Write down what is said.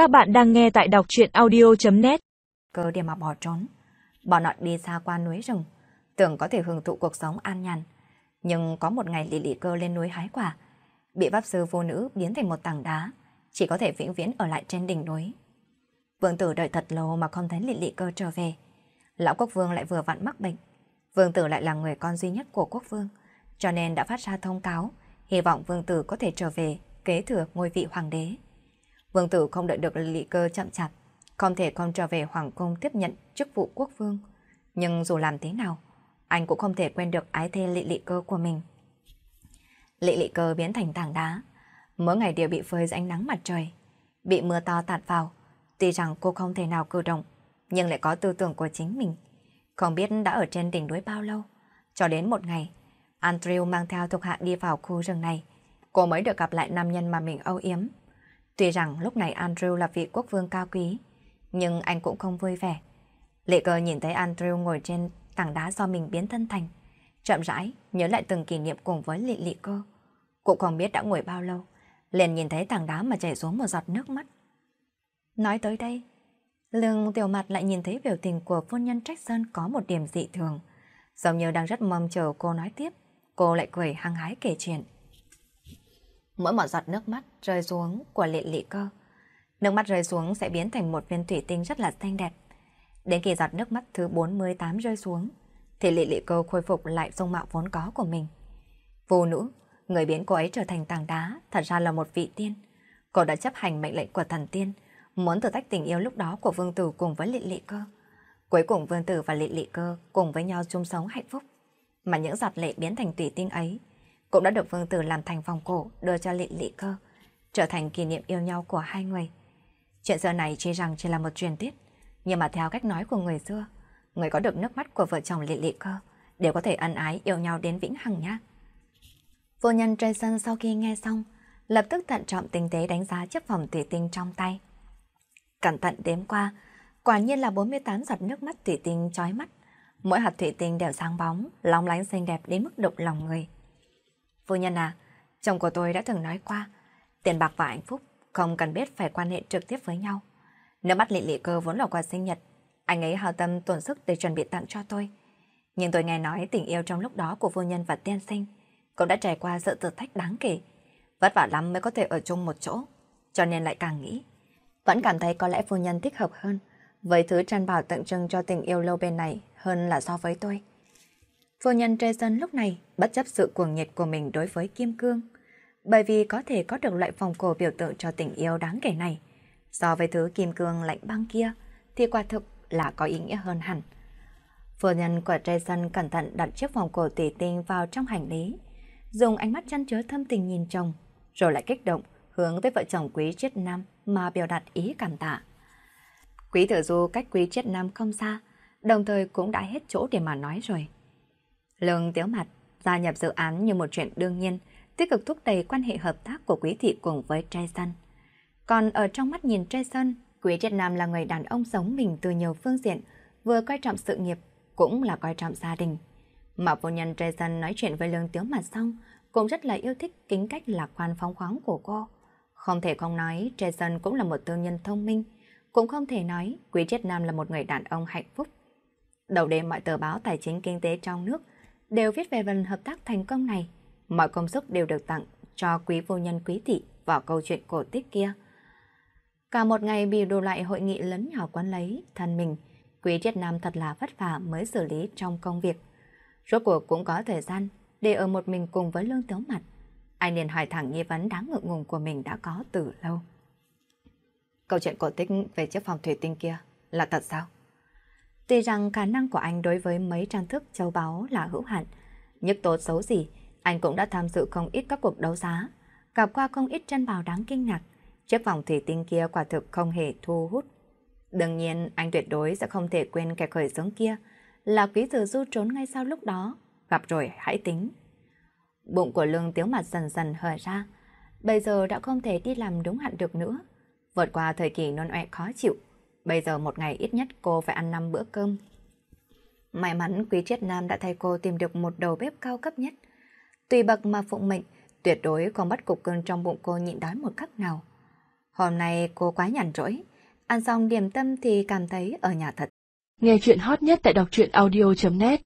Các bạn đang nghe tại đọc chuyện audio.net Cơ để mà bỏ trốn. Bọn họ đi xa qua núi rừng, tưởng có thể hưởng thụ cuộc sống an nhàn. Nhưng có một ngày lì lì cơ lên núi hái quả, bị pháp sư vô nữ biến thành một tảng đá, chỉ có thể vĩnh viễn ở lại trên đỉnh núi. Vương tử đợi thật lâu mà không thấy lị lị cơ trở về. Lão quốc vương lại vừa vặn mắc bệnh. Vương tử lại là người con duy nhất của quốc vương, cho nên đã phát ra thông cáo, hy vọng vương tử có thể trở về kế thừa ngôi vị hoàng đế. Vương tử không đợi được lị cơ chậm chạp, không thể không trở về hoàng cung tiếp nhận chức vụ quốc vương. Nhưng dù làm thế nào, anh cũng không thể quên được ái thê lị lị cơ của mình. Lị lị cơ biến thành tảng đá, mỗi ngày đều bị phơi dưới ánh nắng mặt trời, bị mưa to tạt vào. Tuy rằng cô không thể nào cử động, nhưng lại có tư tưởng của chính mình. Không biết đã ở trên đỉnh núi bao lâu, cho đến một ngày, Andrew mang theo thuộc hạ đi vào khu rừng này, cô mới được gặp lại nam nhân mà mình âu yếm. Tuy rằng lúc này Andrew là vị quốc vương cao quý, nhưng anh cũng không vui vẻ. Lệ cơ nhìn thấy Andrew ngồi trên tảng đá do mình biến thân thành. Chậm rãi, nhớ lại từng kỷ niệm cùng với lị lị cơ. Cũng không biết đã ngồi bao lâu, liền nhìn thấy tảng đá mà chảy xuống một giọt nước mắt. Nói tới đây, lương tiểu mặt lại nhìn thấy biểu tình của phu nhân Trách Sơn có một điểm dị thường. Giống như đang rất mong chờ cô nói tiếp, cô lại cười hăng hái kể chuyện. Mỗi một giọt nước mắt rơi xuống của lệ lị cơ. Nước mắt rơi xuống sẽ biến thành một viên thủy tinh rất là xanh đẹp. Đến khi giọt nước mắt thứ 48 rơi xuống, thì lị lị cơ khôi phục lại dung mạo vốn có của mình. Vô nữ, người biến cô ấy trở thành tảng đá, thật ra là một vị tiên. Cô đã chấp hành mệnh lệnh của thần tiên, muốn thử tách tình yêu lúc đó của vương tử cùng với lị lị cơ. Cuối cùng vương tử và lị lị cơ cùng với nhau chung sống hạnh phúc. Mà những giọt lệ biến thành tùy tinh ấy cũng đã được vương tử làm thành vòng cổ đưa cho lị lị cơ, trở thành kỷ niệm yêu nhau của hai người. Chuyện giờ này chỉ rằng chỉ là một truyền tiết, nhưng mà theo cách nói của người xưa, người có được nước mắt của vợ chồng lị lị cơ đều có thể ân ái yêu nhau đến vĩnh hằng nhá. Vô nhân Jason sau khi nghe xong, lập tức thận trọng tinh tế đánh giá chiếc vòng thủy tinh trong tay. Cẩn thận đếm qua, quả nhiên là 48 giọt nước mắt thủy tinh chói mắt. Mỗi hạt thủy tinh đều sáng bóng, long lánh xinh đẹp đến mức động lòng người. Phu nhân à, chồng của tôi đã từng nói qua, tiền bạc và hạnh phúc không cần biết phải quan hệ trực tiếp với nhau. Nước mắt lị lị cơ vốn là quà sinh nhật, anh ấy hào tâm tổn sức để chuẩn bị tặng cho tôi. Nhưng tôi nghe nói tình yêu trong lúc đó của phu nhân và tiên sinh cũng đã trải qua sự thử thách đáng kể. Vất vả lắm mới có thể ở chung một chỗ, cho nên lại càng nghĩ. Vẫn cảm thấy có lẽ phu nhân thích hợp hơn với thứ trăn bảo tượng trưng cho tình yêu lâu bên này hơn là so với tôi. Phu nhân Jason lúc này bất chấp sự cuồng nhiệt của mình đối với Kim Cương, bởi vì có thể có được loại vòng cổ biểu tượng cho tình yêu đáng kể này. So với thứ Kim Cương lạnh băng kia, thì quả thực là có ý nghĩa hơn hẳn. Phu nhân của Jason cẩn thận đặt chiếc vòng cổ tỉ tinh vào trong hành lý, dùng ánh mắt chăn chứa thâm tình nhìn chồng, rồi lại kích động hướng tới vợ chồng quý triết nam mà biểu đạt ý cảm tạ. Quý tử du cách quý triết nam không xa, đồng thời cũng đã hết chỗ để mà nói rồi. Lương tiếu mặt gia nhập dự án như một chuyện đương nhiên, tích cực thúc đẩy quan hệ hợp tác của quý thị cùng với Jason. Còn ở trong mắt nhìn Jason, quý triết nam là người đàn ông sống mình từ nhiều phương diện, vừa coi trọng sự nghiệp, cũng là coi trọng gia đình. Mà vô nhân Jason nói chuyện với lương tiếu mặt xong, cũng rất là yêu thích kính cách lạc quan phóng khoáng của cô. Không thể không nói Jason cũng là một thương nhân thông minh, cũng không thể nói Quý Triết Nam là một người đàn ông hạnh phúc. Đầu đêm mọi tờ báo tài chính kinh tế trong nước đều viết về lần hợp tác thành công này. Mọi công sức đều được tặng cho quý vô nhân quý thị vào câu chuyện cổ tích kia. Cả một ngày bị đồ lại hội nghị lớn nhỏ quán lấy thân mình, quý triết nam thật là vất vả mới xử lý trong công việc. Rốt cuộc cũng có thời gian để ở một mình cùng với lương tấu mặt. Anh liền hỏi thẳng nghi vấn đáng ngượng ngùng của mình đã có từ lâu. Câu chuyện cổ tích về chiếc phòng thủy tinh kia là thật sao? Tuy rằng khả năng của anh đối với mấy trang thức châu báu là hữu hạn, nhất tốt xấu gì, anh cũng đã tham dự không ít các cuộc đấu giá, gặp qua không ít chân bào đáng kinh ngạc. Chiếc vòng thủy tinh kia quả thực không hề thu hút. Đương nhiên, anh tuyệt đối sẽ không thể quên kẻ khởi giống kia, là quý tử du trốn ngay sau lúc đó, gặp rồi hãy tính. Bụng của lương tiếu mặt dần dần hở ra, bây giờ đã không thể đi làm đúng hạn được nữa. Vượt qua thời kỳ non oẹ khó chịu, bây giờ một ngày ít nhất cô phải ăn 5 bữa cơm. May mắn Quý Triết Nam đã thay cô tìm được một đầu bếp cao cấp nhất. Tùy bậc mà phụng mệnh, tuyệt đối không bắt cục cơn trong bụng cô nhịn đói một cách nào. Hôm nay cô quá nhàn rỗi, ăn xong điểm tâm thì cảm thấy ở nhà thật. Nghe chuyện hot nhất tại đọc truyện audio.net